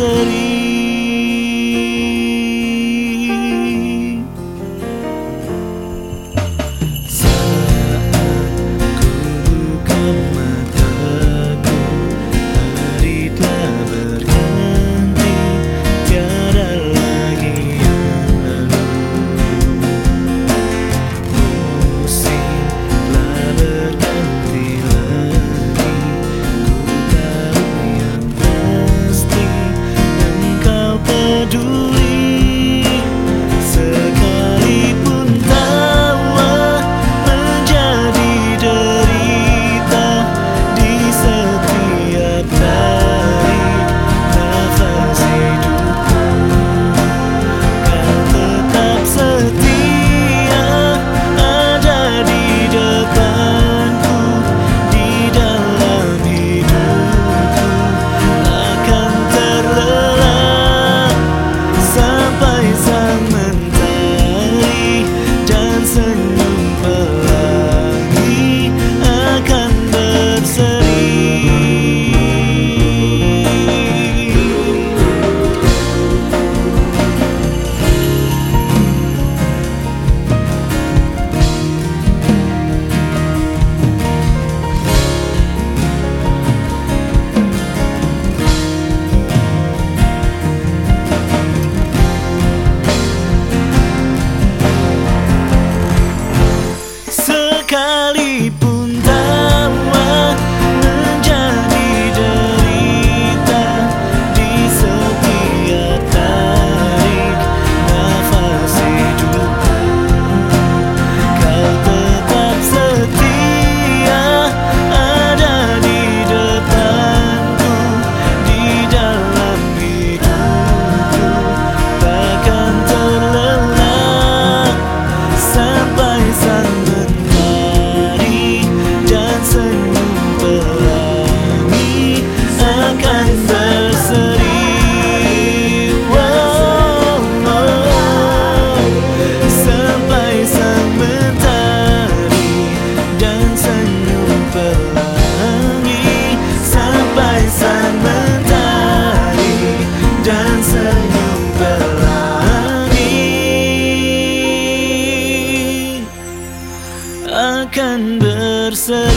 sería kali sanırsın